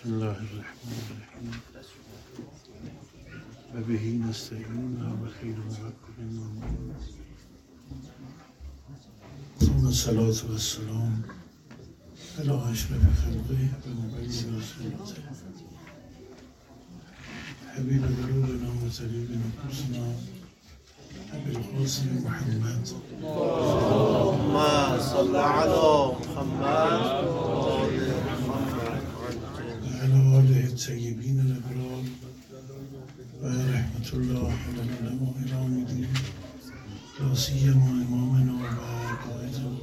بسم الله الرحمن الرحيم. وبه نستعين نعم الخير والعقل ثم الصلاة والسلام على أشرف خلقه ومبين رسولته حبيب قلوبنا وتليب نفوسنا أبي القاسم محمد. اللهم صل على محمد. آله الطيبين الأبرار ورحمة الله على العلماء العاملين لا سيما إمامنا وقائدنا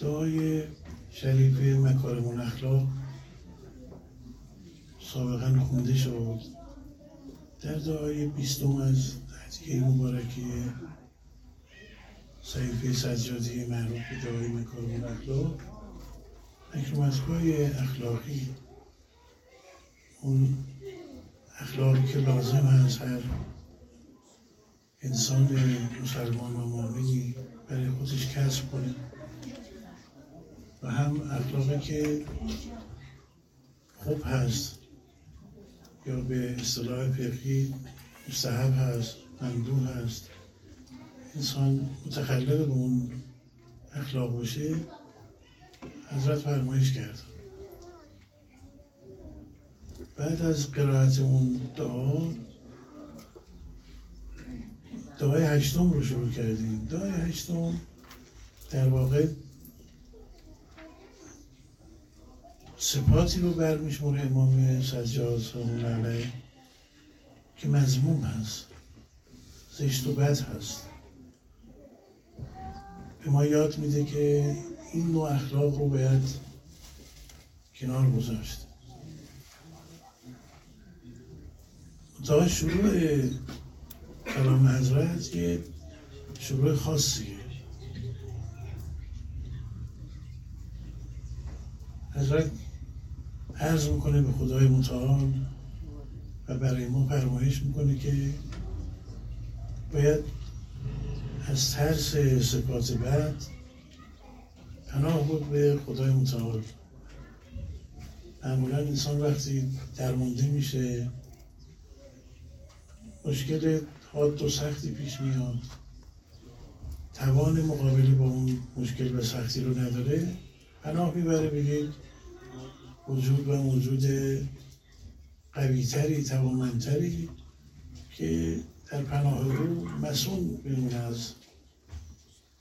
دعای شریف مکارم الاخلاق سابقا خونده شد. در دعای بیستم از هدیه مبارکی صحیفه سجادی معروف به دعای مکارم الاخلاق های اخلاقی. اون اخلاقی که لازم هست هر انسان مسلمان و مؤمنی برای خودش کسب کنه. و هم اخلاقی که خوب هست یا به اصطلاح فقهی مستحب هست مندوب هست. انسان متخلق به اون اخلاق باشه. حضرت فرمایش کرد. بعد از قرائت اون دعا دعای هشتم رو شروع کردیم. دعای هشتم در واقع صفاتی رو برمیشمونه امام سجاد سلام علیه که مضموم هست زشت و بد هست. به ما یاد میده که این نوع اخلاق رو باید کنار گذاشت. تا شروع کلام حضرت یه شروع خاصیه حضرت عرض می‌کنه به خدای متعال و برای ما فرمایش می‌کنه که باید از ترس صفات بد پناه بود به خدای متعال. معمولا انسان وقتی درمانده میشه مشکل حاد و سختی پیش میاد. توان مقابله با اون مشکل و سختی رو نداره. پناه می‌بره به یک وجود و موجود قویتری توانمندتری که در پناه او مسئول بمونه از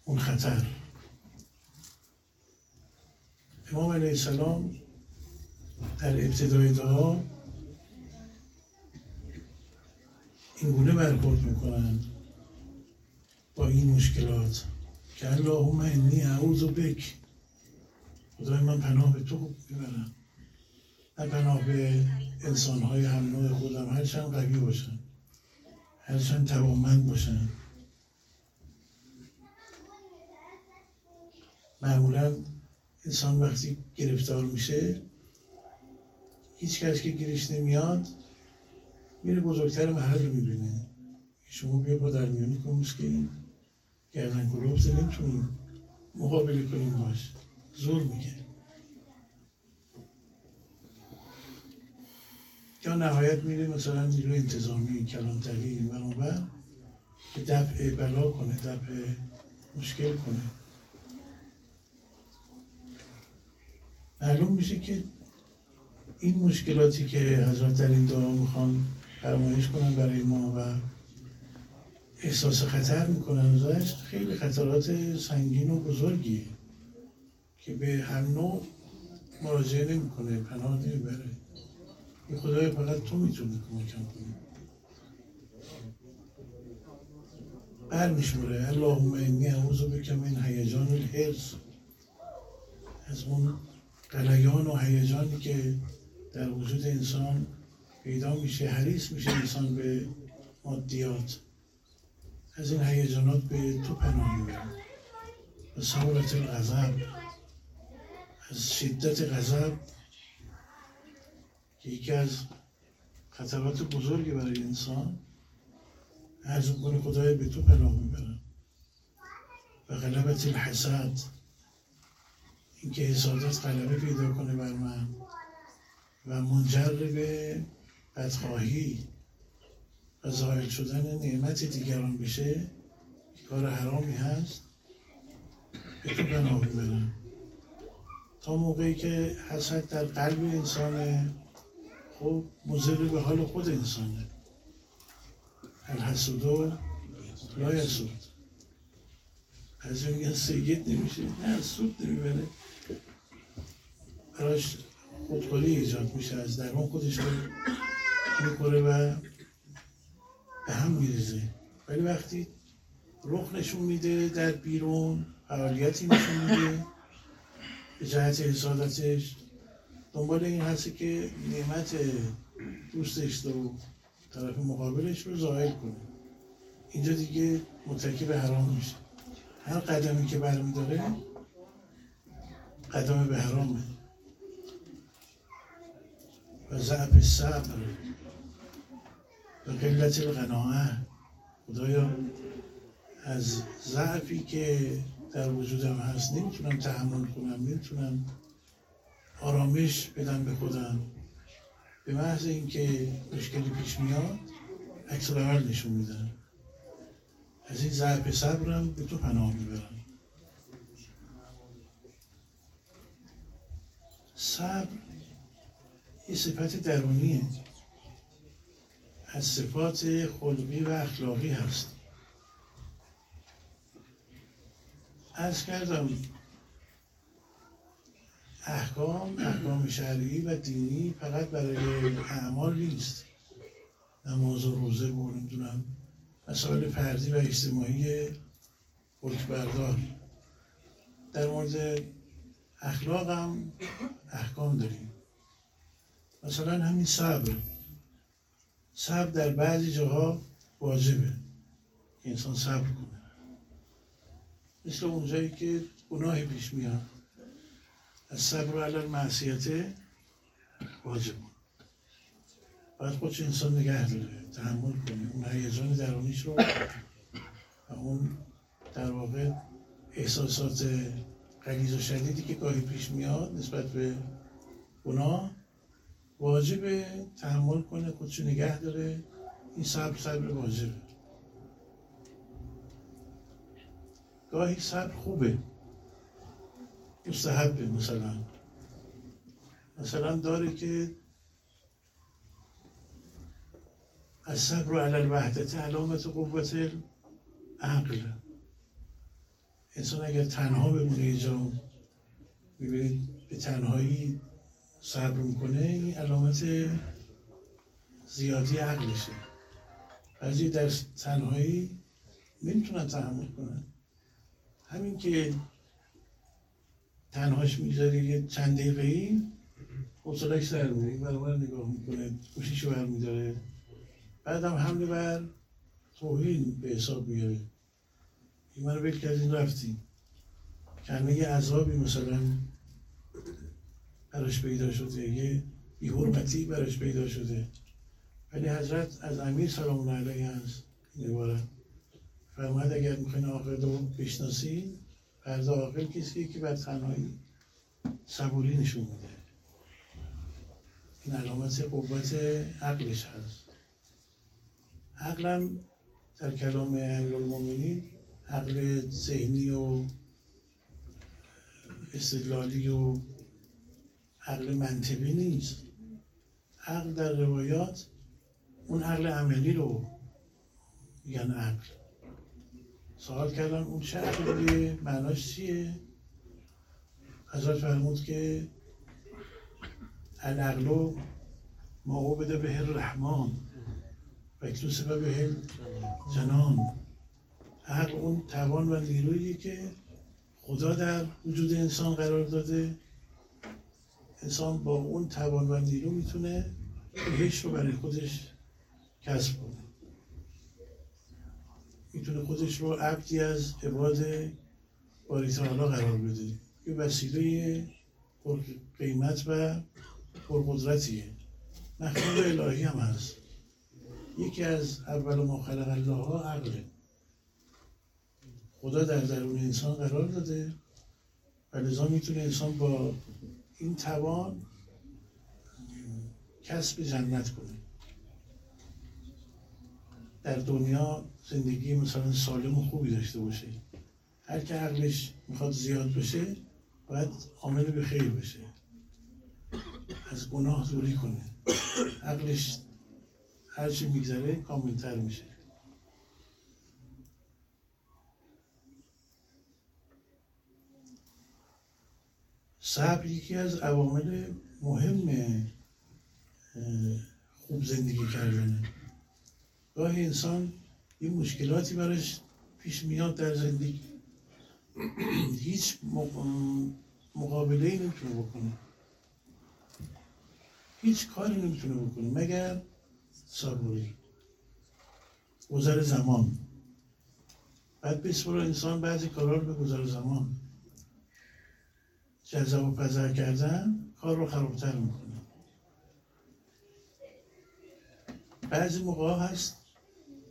اون خطر. امام علیه السلام در ابتدای دعا این گونه برخورد می‌کنند با این مشکلات که اللهم انی اعوذ بک. خدای من پناه به تو می‌برم. نه پناه به انسانهای هم نوع خودم. هرچند قوی باشن. هرچند توانمند باشن. معمولا انسان وقتی گرفتار میشه هیچ کس که گیرش نمیاد میره بزرگتر محل رو می‌بینه. شما بیا با در میانی کن این گردن کلوفت نمی‌تونیم مقابله کنیم باش. زور میگه. یا نهایت میره مثلا نیروی انتظامی کلانتری و اون که دفع بلا کنه دفع مشکل کنه. معلوم میشه که این مشکلاتی که حضرت در این دعا می‌خوان فرمایش کنن برای ما و احساس خطر می‌کنن ازش خیلی خطرات سنگین و بزرگیه که به هم نوع مراجعه نمی‌کنه پناه نمی‌بره. این خدای فقط تو می‌تونی کمکم کنی میشموره. اللهم انی اعوذ بک من هیجان الحرص. از اون قلیان و هیجانی که در وجود انسان پیدا میشه حریص میشه انسان به مادیات. از این هیجانات به تو پناه می‌برم. به صورت الغضب از شدت غضب که یکی از خطرات بزرگی برای انسان عرض می‌کنه خدای به تو پناه می‌برم. و غلبت الحسد. اینکه حسادت غلبه پیدا کنه بر من و منجر به بدخواهی و ظاهر شدن نعمت دیگران بشه کار حرامی هست. به تو پناه تا موقعی که حسد در قلب انسانه خب مضر به حال خود انسانه. الحسودو لا یسود. از میگن سید نمیشه. نه سود نمی‌بره. براش خودخوری ایجاد میشه از درون خودش رو می‌کنه و به هم میریزه. ولی وقتی رخ نشون میده در بیرون فعالیتی نشون میده به جهت حسادتش دنبال این هستی که نعمت دوستش رو طرف مقابلش رو ظاهر کنه. اینجا دیگه متکی به حرام میشه. هر قدمی که برمیداره قدم به حرامه. و ضعف صبر. و قلت القناعه. خدایا از ضعفی که در وجودم هست نمی‌تونم تحمل کنم نمی‌تونم آرامش بدم به خودم. به محض اینکه مشکلی پیش میاد عکس عمل نشون میدم. از این ضعف صبرم به تو پناه می‌برم. صبر یه صفت درونیه. از صفات خلقی و اخلاقی هست. از کردم احکام احکام شرعی و دینی فقط برای اعمال نیست. نماز و روزه و نمی‌دونم مسائل فردی و اجتماعی بردار در مورد اخلاق هم احکام داریم. مثلا همین صبر. صبر در بعضی جاها واجبه انسان صبر کنه. مثل اونجایی که گناهی پیش میاد. از صبر علی معصیت واجب. باید خودش انسان نگه داره. تحمل کنه. اون هیجان درونیش رو و اون در واقع احساسات غلیظ و شدیدی که گاهی پیش میاد نسبت به گناه واجب تحمل کنه خودشو نگه داره. این صبر صبر واجبه. گاهی صبر خوبه. مستحبه مثلا. مثلا داره که از صبر علی الوحدت علامت قوت عقل. انسان اگر تنها بمونه یه جا می‌بینید به تنهایی صبر می‌کنه این علامت زیادی عقلشه. بعضی در تنهایی نمی‌تونن تحمل کنن. همین که تنهاش می‌ذاره یه چند دقیقه ای حوصلش سر میره این برابر نگاه می‌کنه گوشیشو برمیداره. بعد هم حمله بر توهین به حساب میاره این منو بل کردین رفتیم یه عذابی مثلا براش پیدا شده یه بیحرمتی براش پیدا شده. ولی حضرت از امیر سلام الله علیه هست این فرماید اگر می‌خواین عاقل رو بشناسید فرد عاقل کسی که بر تنهایی صبوری نشون میده. این علامت قوت عقلش هست. عقلم در کلام امیرالمومنین عقل ذهنی و استدلالی و عقل منطقی نیست. عقل در روایات اون عقل عملی رو میگن عقل. سوال کردن اون چه عقلیه؟ معناش چیه؟ حضرت فرمود که العقل ما بده به الرحمن و اکتوس به جنان. عقل اون توان و نیرویی که خدا در وجود انسان قرار داده. انسان با اون توان و نیرو می‌تونه بهش رو برای خودش کسب کنه. می‌تونه خودش رو عبدی از عباد باری قرار بده. یه وسیله قیمت و پرقدرتیه. مخلوق الهی هم هست. یکی از اول ما خلق الله ها عقله. خدا در درون انسان قرار داده و لذا می‌تونه انسان با این توان کسب جنت کنه. در دنیا زندگی مثلا سالم و خوبی داشته باشه. هر که عقلش می‌خواد زیاد بشه باید عامل به خیر بشه. از گناه دوری کنه. عقلش هرچی میگذره کاملتر میشه. صبر یکی از عوامل مهم خوب زندگی کردنه. گاهی انسان یه مشکلاتی براش پیش میاد در زندگی. هیچ مقابله ای نمی‌تونه بکنه. هیچ کاری نمی‌تونه بکنه مگر صبوری. گذر زمان. بعد بسپر انسان بعضی کارا رو به گذر زمان جزا و پذر کردن کار رو خرابتر می‌کنه. بعضی موقع هست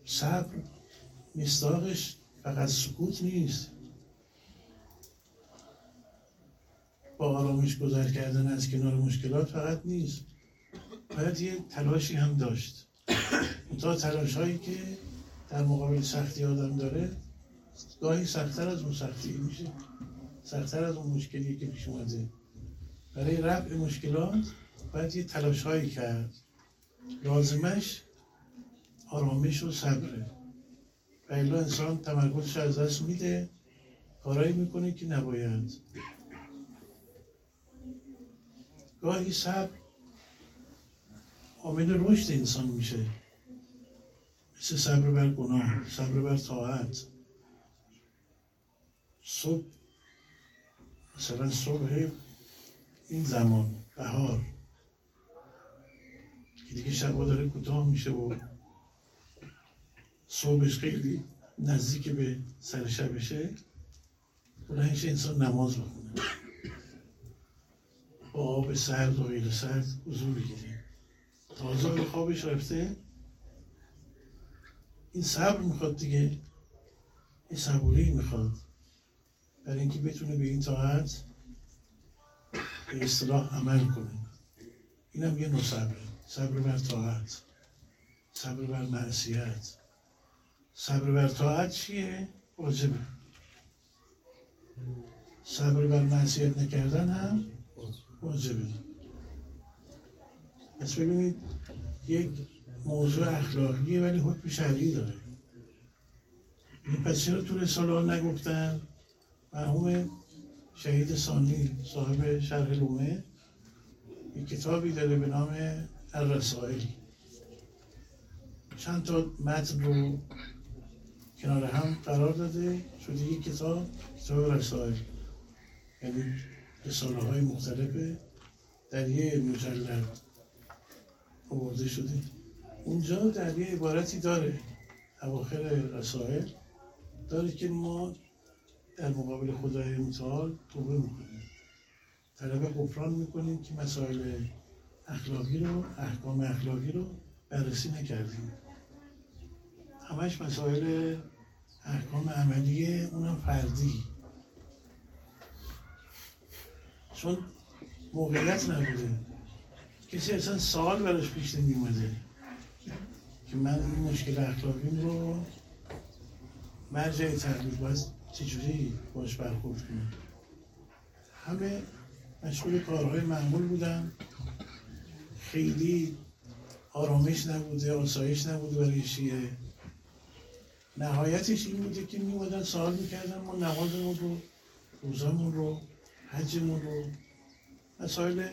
صبر مستاقش فقط سکوت نیست. با آرامش گذر کردن از کنار مشکلات فقط نیست. باید یه تلاشی هم داشت. تا تلاش هایی که در مقابل سختی آدم داره گاهی سختتر از اون سختی میشه. سختتر از اون مشکلی که پیش اومده. برای رفع مشکلات باید یه تلاش هایی کرد. لازمش آرامش و صبره. و انسان تمرکزش از دست میده. کارایی می‌کنه که نباید. گاهی صبر عامل رشد انسان میشه. مثل صبر بر گناه صبر بر طاعت. صبح مثلا صبح این زمان بهار که دیگه شبا داره کوتاه میشه و صبحش خیلی نزدیک به سر شبشه بلندش انسان نماز بخونه. با آب سرد و غیر سرد حضور بگیره. تازه به خوابش رفته. این صبر می‌خواد دیگه. این صبوری می‌خواد. برای اینکه بتونه به این طاعت به اصطلاح عمل کنه. اینم یه نوع صبره صبر بر طاعت صبر بر معصیت. صبر بر طاعت چیه؟ واجبه. صبر بر معصیت نکردن هم واجبه. پس ببینید یک موضوع اخلاقیه ولی حکم شرعی داره. پس چرا تو رساله ها نگفتن؟ مرحوم شهید ثانی صاحب شرح لومه. یک کتابی داره به نام الرسائلی چند تا متن رو کنار هم قرار داده. شده یک کتاب کتاب رسائل. یعنی رساله های مختلفه. در یه مجلد آورده شده. اونجا در یه عبارتی داره. اواخر رسائل. داره که ما در مقابل خدای متعال توبه می‌کنیم. طلب غفران می‌کنیم که مسائل اخلاقی رو احکام اخلاقی رو بررسی نکردیم. همش مسائل احکام عملیه اونم فردی. چون موقعیت نبوده. کسی اصلا سوال براش پیش نمی که من این مشکل اخلاقیم رو مرجع تحلیل باید چجوری باش برخورد کنم همه مشغول کارهای معمول بودن. خیلی آرامش نبوده آسایش نبوده برای شیعه. نهایتش این بوده که میمودن سوال می‌کردن ما نمازمون رو روزمون رو حجمون رو. مسائل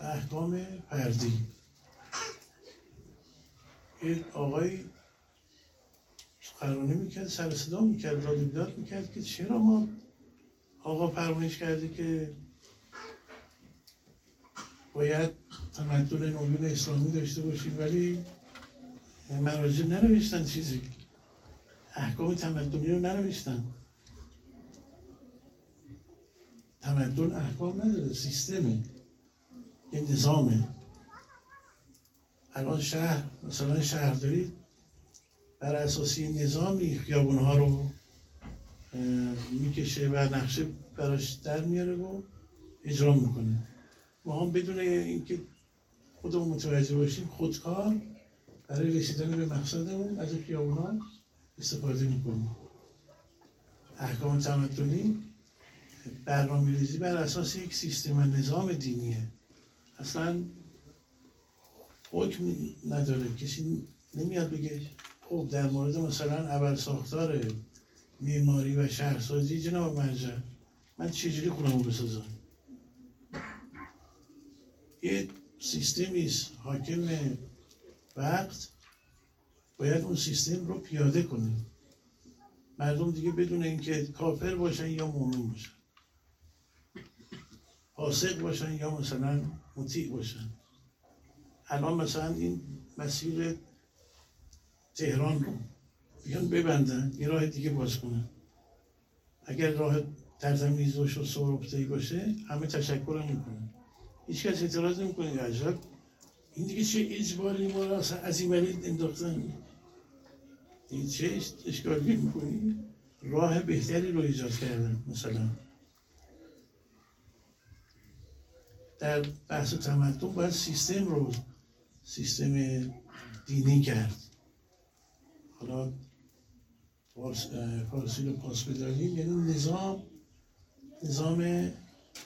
احکام فردی. یه آقای سخنرانی می‌کرد سر صدا می‌کرد داد بیداد می‌کرد که چرا ما آقا فرمایش کرده که باید تمدن نوین اسلامی داشته باشیم ولی مراجع ننوشتن چیزی. احکام تمدنی رو ننوشتن. تمدن احکام نداره سیستمه یه نظامه. الان شهر مثلا دارید بر اساس این نظامی خیابون ها رو می‌کشه و نقشه براش در میاره و اجرا می‌کنه. ما هم بدون اینکه خودمون متوجه باشیم خودکار برای رسیدن به مقصدمون از خیابونا استفاده می‌کنیم. احکام تمدنی برنامه ریزی بر اساس یک سیستم نظام دینیه. اصلا حکم نداره. کسی نمیاد بگه خب در مورد مثلا اول ساختار معماری و شهرسازی جناب مرجع من چجوری خونمو بسازم؟ یه سیستمی است حاکم وقت باید اون سیستم رو پیاده کنیم. مردم دیگه بدون اینکه کافر باشن یا مؤمن باشن. فاسق باشن یا مثلا مطیع باشن. الان مثلا این مسیر تهران رو. بیان ببندن یه راه دیگه باز کنن. اگر راه ترتمیز و سوربتهی باشه همه تشکر هم می‌کنن. هیچ کس اعتراض نمی‌کنه عجب. این دیگه چه اجباری ما را از این ولی انداختن؟ این چه اشکالی می‌کنی؟ راه بهتری رو ایجاد کردن مثلا. در بحث تمدن باید سیستم رو سیستم دینی کرد. حالا فارسی رو پاس بداریم یعنی نظام نظام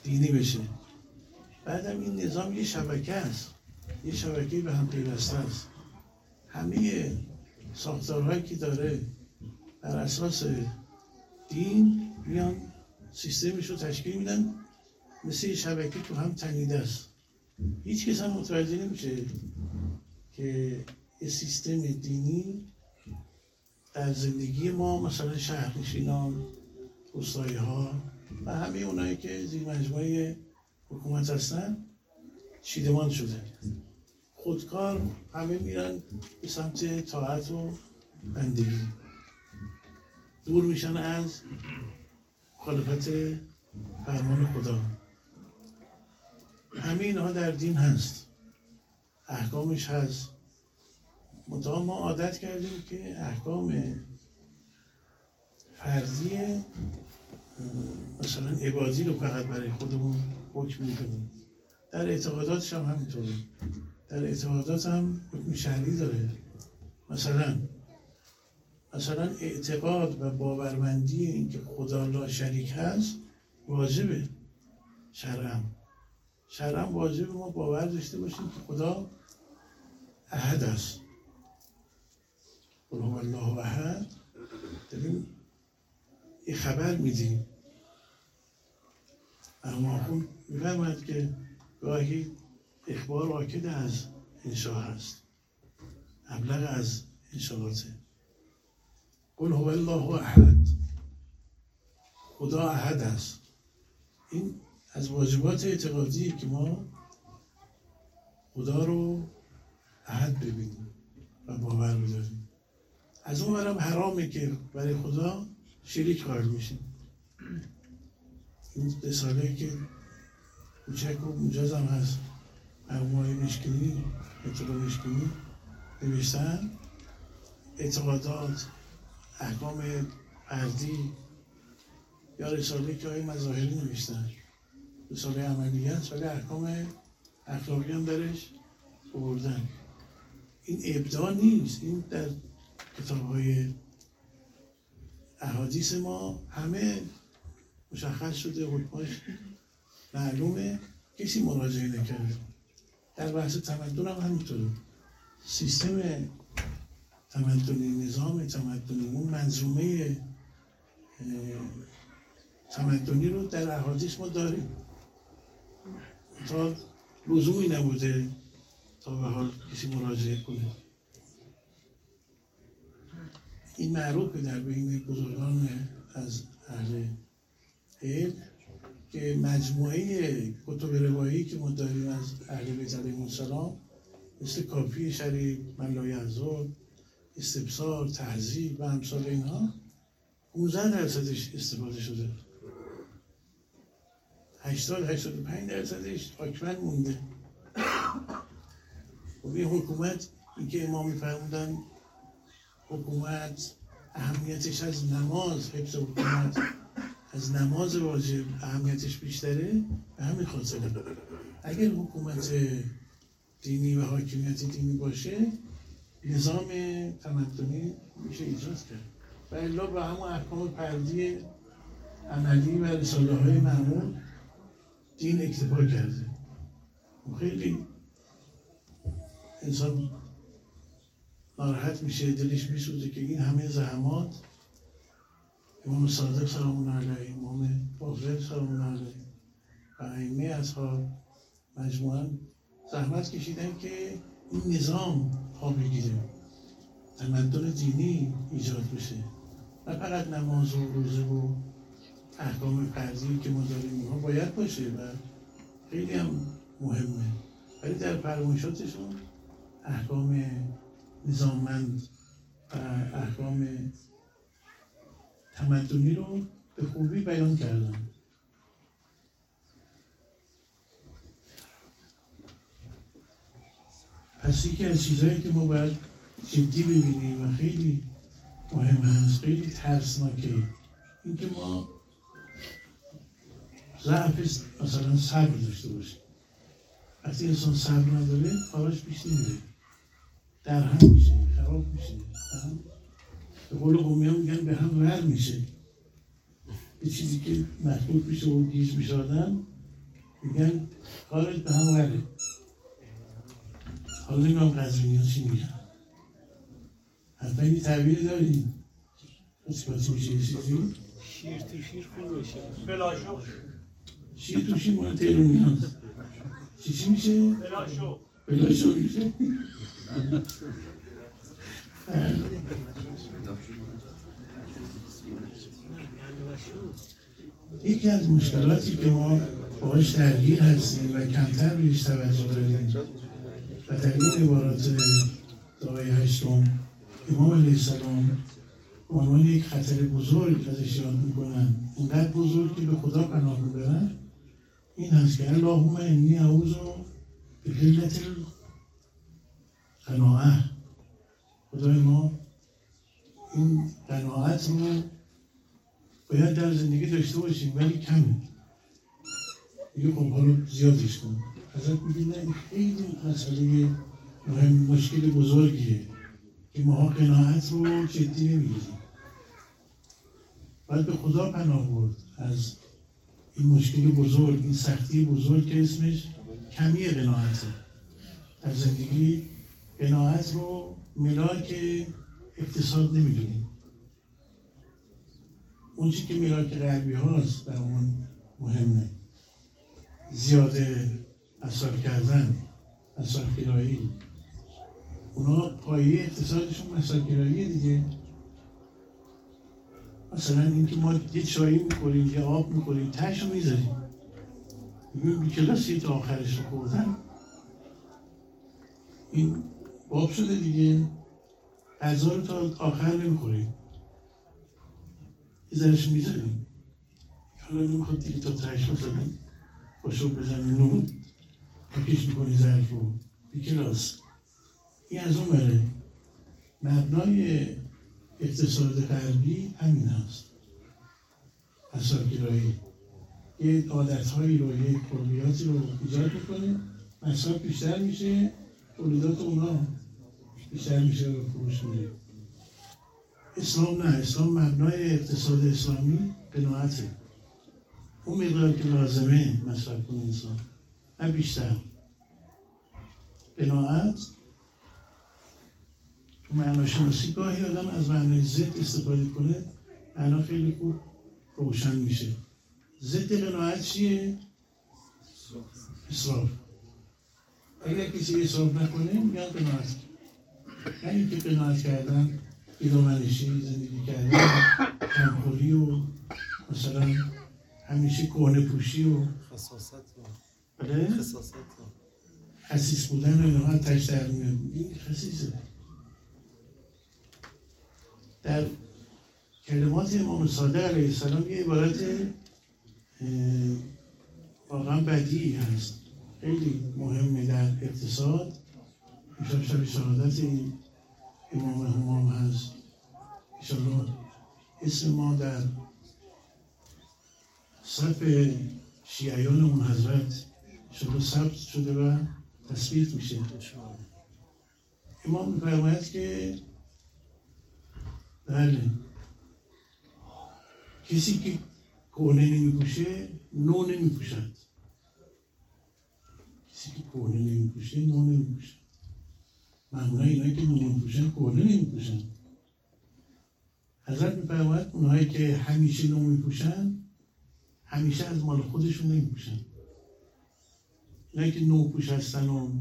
دینی بشه. بعدم این نظام یه شبکه است. یه شبکه به هم پیوسته است. همه ساختارهایی که داره بر اساس دین میان سیستمش رو تشکیل میدن. مثل یه شبکه تو هم تنیده است. هیچ کس هم متوجه نمیشه که یه سیستم دینی زندگی ما مثلا شهرنشینان روستایی ها و همه اونایی که زیر مجموعه حکومت هستن چیدمان شده. خودکار همه میرن به سمت طاعت و بندگی. دور میشن از خالفت فرمان خدا. همه اینها در دین هست. احکامش هست. منتها ما عادت کردیم که احکام فردی مثلا عبادی رو فقط برای خودمون حکم می‌کنیم. در اعتقاداتش هم همینطوره. در اعتقادات هم حکم شهری داره. مثلا مثلا اعتقاد و باورمندی اینکه خدا لا شریک هست واجبه. شرعم شرعم واجبه. ما باور داشته باشیم که خدا احد است. قل الله احد. داریم یه خبر میدیم. اما خون می‌فهمد که گاهی اخبار آکد از انشاء هست. ابلغ از انشاءاته. قل هو الله احد. خدا احد است. این از واجبات اعتقادی که ما خدا رو احد ببینیم و باور بداریم از اون برم حرامه که برای خدا شریک قائل میشیم. این رساله که کوچک و مجاز هم هست. مرموهای مشکلی اطلاع مشکلی نوشتن. اعتقادات احکام فردی یا رساله که های مظاهری نوشتن. رساله عملیت ولی احکام اخلاقی هم درش بردن این ابداع نیست. این در کتاب های احادیث ما همه مشخص شده حکماش معلومه. کسی مراجعه نکرده. در بحث تمدن هم همینطوره. سیستم تمدنی نظام تمدنی اون منظومه تمدنی رو در احادیث ما داریم. تا لزومی نبوده تا به حال کسی مراجعه کنه. این معروفه در بین بزرگان از اهل علم که مجموعه کتب روایی که ما داریم از اهل بیت علیهم السلام مثل کافی شریف ملای ازور استبصار تهذیب و امثال اینها 15 درصدش استفاده شده. 80 85 درصدش حاکمن مونده. و این حکومت اینکه امام فرمودن حکومت اهمیتش از نماز حفظ حکومت از نماز واجب اهمیتش بیشتره؟ به همین خاطر. اگر حکومت دینی و حاکمیت دینی باشه نظام تمدنی میشه ایجاد کرد. و الا به همون احکام پردی عملی و رساله های معمول دین اکتفا کرده. خیلی انسان ناراحت میشه دلش میسوزه که این همه زحمات. امام صادق سلام علیه امام باقر سلام علیه. و ائمه اصحاب مجموعا زحمت کشیدن که این نظام پا بگیره. تمدن دینی ایجاد بشه. نه فقط نماز و روزه و احکام فرضی که ما داریم ها باید باشه و خیلی هم مهمه. ولی در فرمایشاتشون احکام نظاممند و احکام تمدنی رو به خوبی بیان کردن. پس یکی از چیزهایی که ما باید جدی ببینیم و خیلی مهم هست خیلی ترسناکه اینکه ما ضعف مثلا صبر داشته باشیم. وقتی انسان صبر نداره کاراش پیش نمیره. در هم میشه خراب میشه به قول قومی هم میگن به هم ور میشه. یه چیزی که مخلوط میشه و گیج میشه آدم میگن کارش به هم وره حالا نمی‌دونم قدرینی ها چی میگن. حتما این تعبیر داریم. اثباتی میشه یه چیزی؟ شیر تو شیر خون بشه فلاشو. شیر تو شیر مال تهرونی هست چی چی میشه؟ میشه یکی از مشکلاتی که ما باهاش درگیر هستیم و کمتر بهش توجه داریم و در این عبارات دعای هشتم امام علیه السلام عنوان یک خطر بزرگ ازش یاد می‌کنن. اینقدر بزرگ که به خدا پناه می‌برن. این هست که اللهم انی اعوذ به قلت قناعه خدای ما این قناعت رو باید در زندگی داشته باشیم ولی کمه. خب حالا زیادش کن. ازت میگه نه خیلی مسئله مهم مشکل بزرگیه که ما قناعت رو جدی نمی‌گیریم. باید به خدا پناه برد از این مشکل بزرگ این سختی بزرگ که اسمش کمی قناعته. در زندگی قناعت رو ملاک اقتصاد نمی‌دونیم. اون چی که ملاک غربی هاست در اون مهمه. زیاده اثر کردن اثر کرایی اونا پایه اقتصادشون مسائل کراییه دیگه. مثلا اینکه ما یه چایی می‌خوریم یه آب می‌خوریم تش رو می‌ذاریم. بی کلاسی تا آخرش رو خوردن. این باب شده دیگه. غذا رو تا آخر نمی‌خوریم. یه ذرش حالا نمی‌خواد دیگه تا تش مثلا باشو بزنی نون. پاکش می‌کنی ظرف رو. بی کلاس. این از اون بره. مبنای اقتصاد غربی همین هست. اثرگرایی یه عادتهایی رو یه کلیاتی رو ایجاد می‌کنه. مصرف بیشتر میشه. تولیدات اونا. بیشتر میشه رو فروش میره اسلام نه اسلام مبنای اقتصاد اسلامی قناعته اون مقدار که لازمه مصرف کنه انسان نه بیشتر قناعت تو معناشناسی گاهی آدم از معنای ضد استفاده کنه معنا خیلی خوب روشن میشه ضد قناعت چیه؟ اصراف اگر کسی اصراف نکنه میگن قناعت نه اینکه قناعت کردن ایدامنشی زندگی کردن کمخوری و مثلا همیشه کهنه پوشی و خصاصت رو. بله خصاصت رو. خسیس بودن و اینها تش در میاد. این خسیسه در کلمات امام صادق علیه السلام یه عبارت واقعا بدیعی هست. خیلی مهمه در اقتصاد. شب شهادت امام همام هست. ایشالله اسم ما در صف شیعیان اون حضرت شده ثبت شده و تثبیت میشه. امام میفرماید که بله. کسی که کهنه نمیپوشه نو نمیپوشد کسی که کهنه نمیپوشه نو نمیپوشد معمولا اینایی که نو نمیپوشن کهنه نمیپوشن حضرت میفرماید اونهایی که همیشه نو میپوشن همیشه از مال خودشون نمیپوشن اینایی که نو پوش هستن و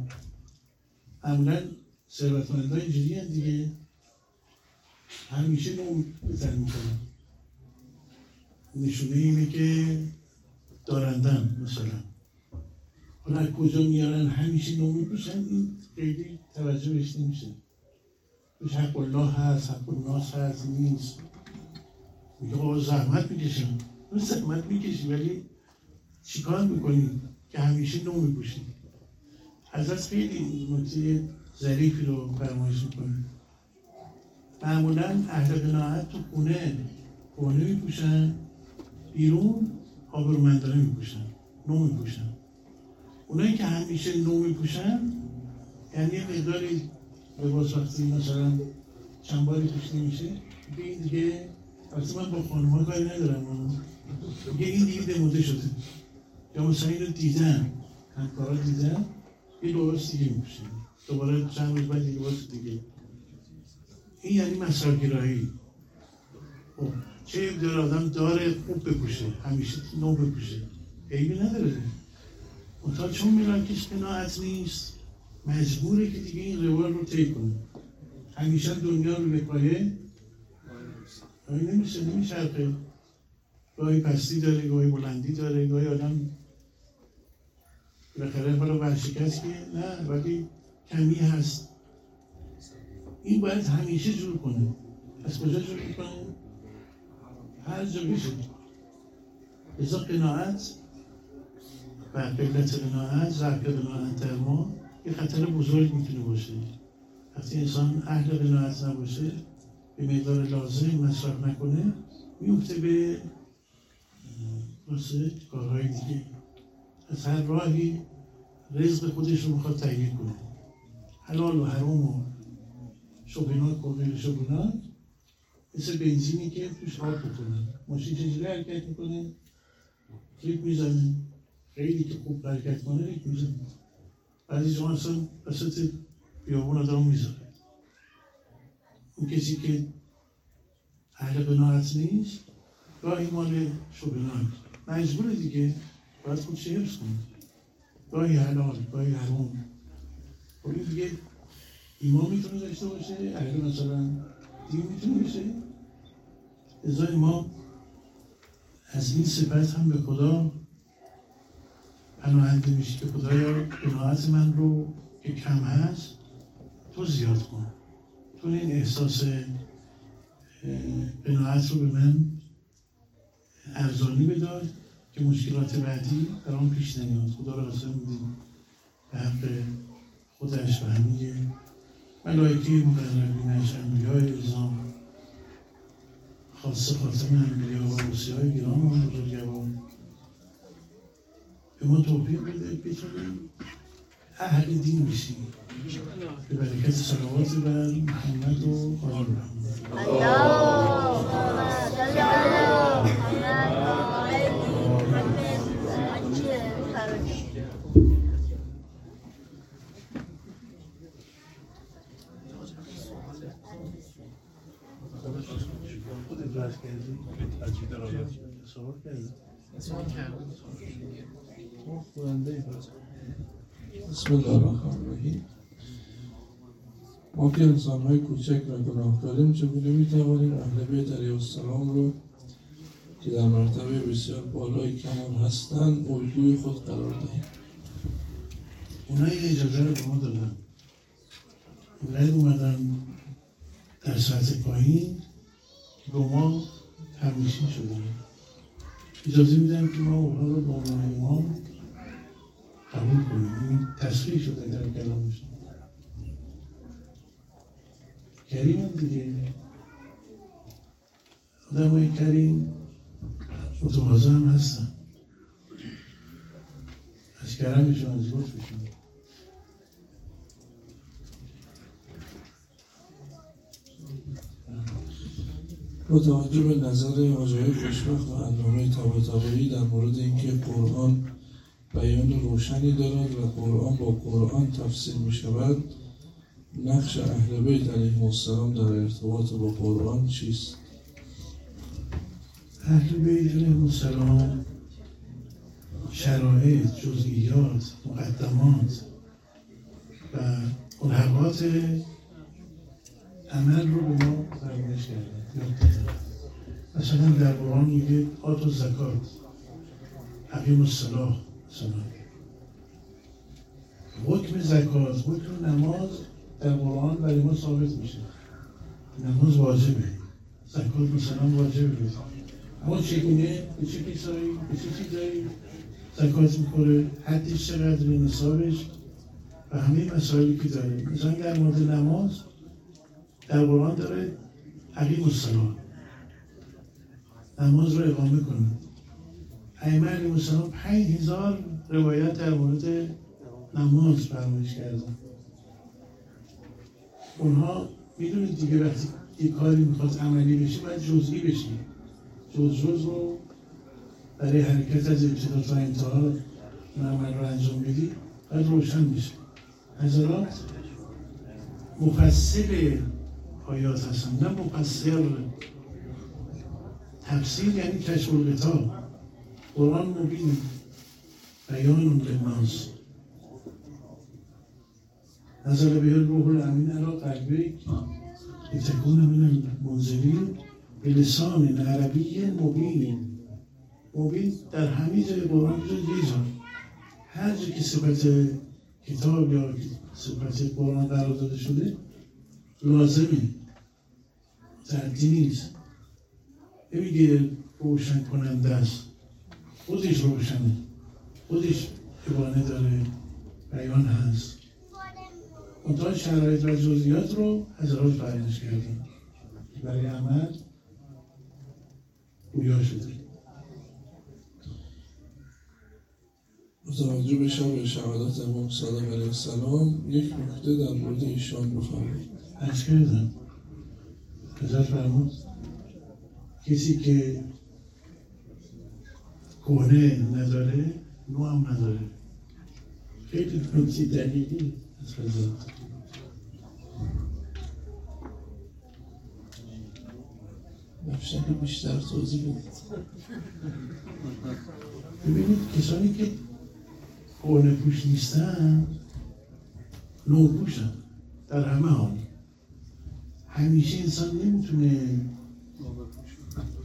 معمولا ثروتمندا اینجوری دیگه. همیشه نو بزن می‌کنن. نشونه اینه که دارندن مثلا. حالا کجا میارن؟ همیشه نو میپوشن این توجه بهش نمیشه توش حق الله هست حق الناس هست نیست. میگه آقا زحمت می‌کشم. زحمت می‌کشی ولی چیکار می‌کنی که همیشه نو میپوشی حضرت خیلی نکته ظریفی رو فرمایش می‌کنه. معمولا اهل قناعت تو خونه خونه میپوشن بیرون آبرومندانه میپوشن نو میپوشن. اونایی که همیشه نو میپوشن یعنی یه مقداری لباس وقتی مثلا چند باری پوشیده میشه به این دیگه وقتی من با خانوما کاری ندارم. دیگه این دیگه دموده شده. یا مثلا اینو دیدن همکارا دیدن یه لباس دیگه میپوشه. دوباره چند روز بعد یه لباس دیگه. این یعنی مساگرایی خب چه داره آدم داره خوب بپوشه همیشه نو بپوشه. عیبی نداره. منتها چون میراکش قناعت نیست. مجبوره که دیگه این روال رو طی کنه. همیشه دنیا رو به پایه. گاهی نمیشه نمیشه گاهی پستی داره گاهی بلندی داره گاهی آدم بالاخره حالا ورشکست که نه ولی کمی هست. این باید همیشه جور کنه. از کجا جور کنه؟ هر جا بشه ازا قناعت و قلت قناعت ضعف قناعت ما. یه خطر بزرگ می‌تونه باشه. وقتی انسان اهل قناعت نباشه به مقدار لازم مصرف نکنه میفته به واسه کارهای دیگه. از هر راهی رزق خودش رو می‌خواد تهیه کنه. حلال و حرام و شبهناک و غیر شبهناک مثل بنزینی که توش آب بکنه. ماشین چجوری حرکت می‌کنه؟ کلیپ می‌زنه. خیلی که خوب حرکت کنه کلیپ می‌زنه. جا اصلا وسط بیابون آدم می‌ذاره. اون کسی که اهل قناعت نیست گاهی مال شبهناک مجبور دیگه باید خودش حفظ کنه. گاهی حلال گاهی حرام. خب این دیگه ایمان می‌تونه داشته باشه اهل مثلا دین می‌تونه باشه. ازای ما از این صفت هم به خدا پناهنده میشه که خدایا قناعت من رو که کم هست تو زیاد کن. تو این احساس قناعت رو به من ارزانی بدار که مشکلات بعدی برام پیش نمیاد. خدا را قسم میدیم به حق خودش و همه ملائکه مقربینش انبیای الزام خاص خاتم انبیا و موسی های گرام و بزرگوار. بما توفيق بسلام أهل الدين مسلم ببركة الصلوات على محمد وعلى محمد اللهم صل على محمد وعلى بسم الله الرحمن الرحیم. ما که انسان های کوچک و گناه داریم چگونه می توانیم اهل بیت علیه السلام رو که در مرتبه بسیار بالای کمال هستند الگوی خود قرار دهیم؟ اونا این اجازه رو به ما دادن. اونایی اومدن در سطح پایین که به ما تمیشی شدن. اجازه میدن که ما اونها رو به عنوان امام قبول کنیم این تصریح شده در کلامشون کریم هم دیگه. آدم های کریم متواضع هم هستن. از کرمشون از لطفشون. با توجه به نظر آجای خوشبخت و علامه طباطبایی در مورد اینکه قرآن بیان روشنی دارد و قرآن با قرآن تفسیر می شود نقش اهل بیت علیهم السلام در ارتباط با قرآن چیست؟ اهل بیت علیهم السلام شرایط جزئیات مقدمات و ملحقات عمل رو به ما فرمایش کردن. مثلا در قرآن میگه آت و زکات حقیم الصلاح مثلا. حکم زکات حکم نماز در قرآن برای ما ثابت میشه. نماز واجبه. زکات مثلا واجبه. اما چگونه؟ به چه کسایی؟ به چه چیزایی زکات می‌خوره؟ حدش چقدر نصابش و همه مسائلی که داره مثلا در مورد نماز در قرآن داره عقیم السلام. نماز رو اقامه کنید ائمه علیهم السلام پنج هزار روایت در مورد نماز فرمایش کردن. اونها می‌دونید دیگه وقتی یه کاری می‌خواد عملی بشه باید جزئی بشه. جز جز رو برای حرکت از ابتدا تا انتها عمل رو انجام بدی باید روشن بشه. حضرات مفصل آیات هستن نه مفسر تفسیر یعنی کشف القطاب قرآن مبین بیان للناس نزل به الروح الامین علی قلبک لتکون من المنزلین به لسان عربی مبین. مبین در همه جای قرآن جز هر جا که صفت کتاب یا صفت قرآن قرار داده شده لازمه. تعدی نیست. نمیگه روشن کننده است. خودش روشنه خودش ابانه داره بیان هست. منتها شرایط و جزئیات رو حضرات بیانش کردن برای عمل گویا شده. متوجه به شب شهادت امام صادق علیه السلام یک نکته در مورد ایشان بفرمایید. عرض کردم. حضرت فرمود کسی که کهنه نداره نو هم نداره. خیلی نکته دلیلی. از که بیشتر توضیح بدید ببینید کسانی که کهنه پوش نیستن نو پوشن در همه حال. همیشه انسان نمی‌تونه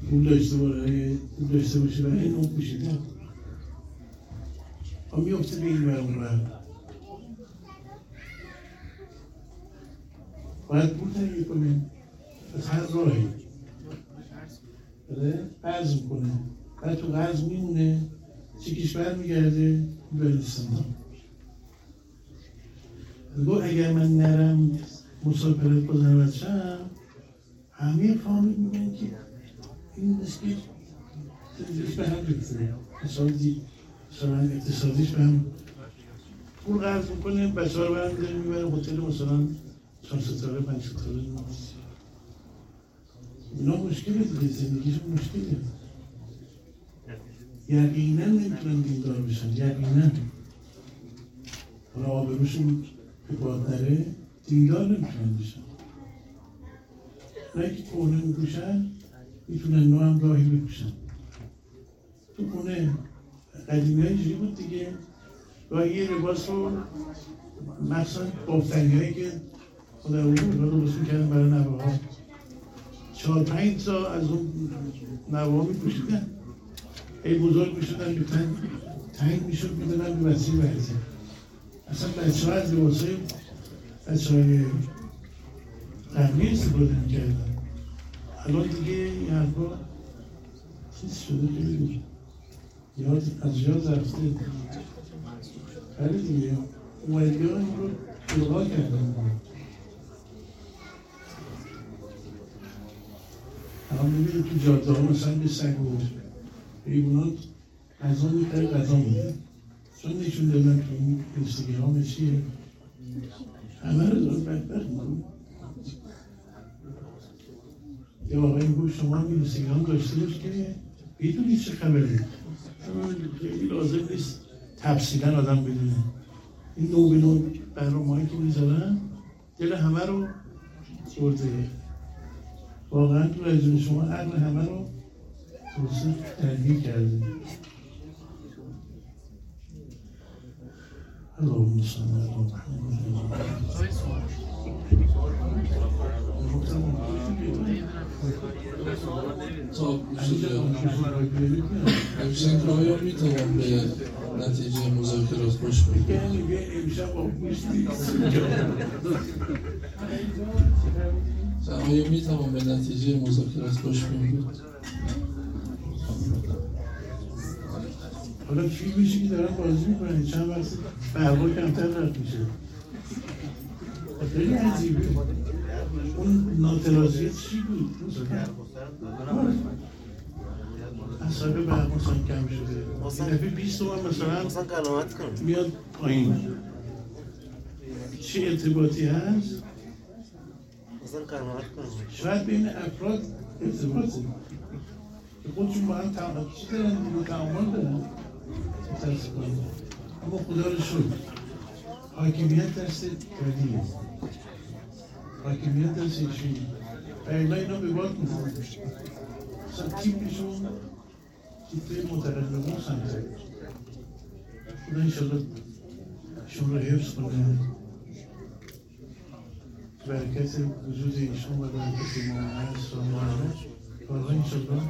پول داشته باشه پول داشته باشه برای نو پوشیدن و میفته به این اون ور. باید پول تهیه کنه. از هر راهی. بله؟ قرض می‌کنه. بعد تو قرض میمونه. چیکیش برمیگرده؟ بلستان گو اگر من نرم مسافرت زنوت شم همه فامیل میگن که این زندگیش به مثلا اقتصادیش به هم پول قرض می‌کنه بچه ها رو برم داره می‌بره هتل مثلا چهار ستاره پنج ستاره اینا مشکله دیگه زندگیشون مشکله یقینا نمی‌تونن دیندار بشن یقینا. حالا آبروشون که باد نره دیندار نمی‌تونن بشن نه که کهنه میپوشن می‌تونن نو هم راهی بپوشن تو خونه قدیمی های اینجوری بود دیگه. گاهی یه لباس رو مخصوصا بافتنی هایی که خدا اون رو درست می‌کردن برای نوه ها چهار پنج تا از اون نوه ها میپوشیدن ای بزرگ می‌شدن به تن تنگ می‌شد می‌دادن به وسیع برزه اصلا بچه ها از لباس های بچه های قبلی استفاده می‌کردن الان دیگه این حرفا چیز شده بگیم یاد از یاد رفته. ولی دیگه اومدگی ها این رو الغا کردن. الان می‌بینید تو جاده ها مثلا به سگ و حیوانات غذا می‌خواه غذا میده چون نشون دادن تو این اینستاگرام چیه همه رو دارن بدبخت شما هم اینستاگرام داشته باش که بدونید چه خبره. خیلی لازم نیست تفصیلا آدم بدونه. این نو به نو برنامه‌هایی که می‌ذارن دل همه رو برده واقعا تو رجوع شما عقل همه رو توصیف تنبیه کرده. صل علی محمد تا امشب آیا می‌توان به نتیجه مذاکرات خوش گوشت آیا می‌توان به نتیجه مذاکرات خوش بگیم حالا فیلمشی که دارن بازی می‌کنن؟ چند وقت برقا کمتر رد میشه. خیلی عجیبه. اون ناترازی چی بود؟ اصابه مثلا کم شده. این دفعه 20 تومن مثلا میاد پایین. چه ارتباطی هست؟ شاید بین افراد ارتباطه که خودشون با هم تعامل چی دارن. دیگه تعامل دارن متاسفانه اما خدا رو شکر حاکمیت دست کردیه حاکمیت دست ایشون و اینا اینا به باد می‌کنن مثلا تیپشون تیپ مترقبون سمت خدا انشالله ایشون رو حفظ کنه برکت وجود ایشون و برکت ما هست و ما کارها انشالله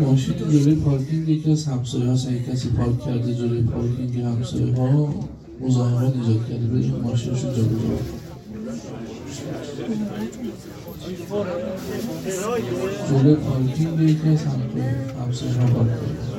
ماشین جلوی پارکینگ یکی از همسایه هاست اگه کسی پارک کرده جلوی پارکینگ همسایه ها مزاحمت ایجاد کرده. بریم ماشینشو جلو جلو جلوی پارکینگ یکی از هم- همسایه ها پارک کرده.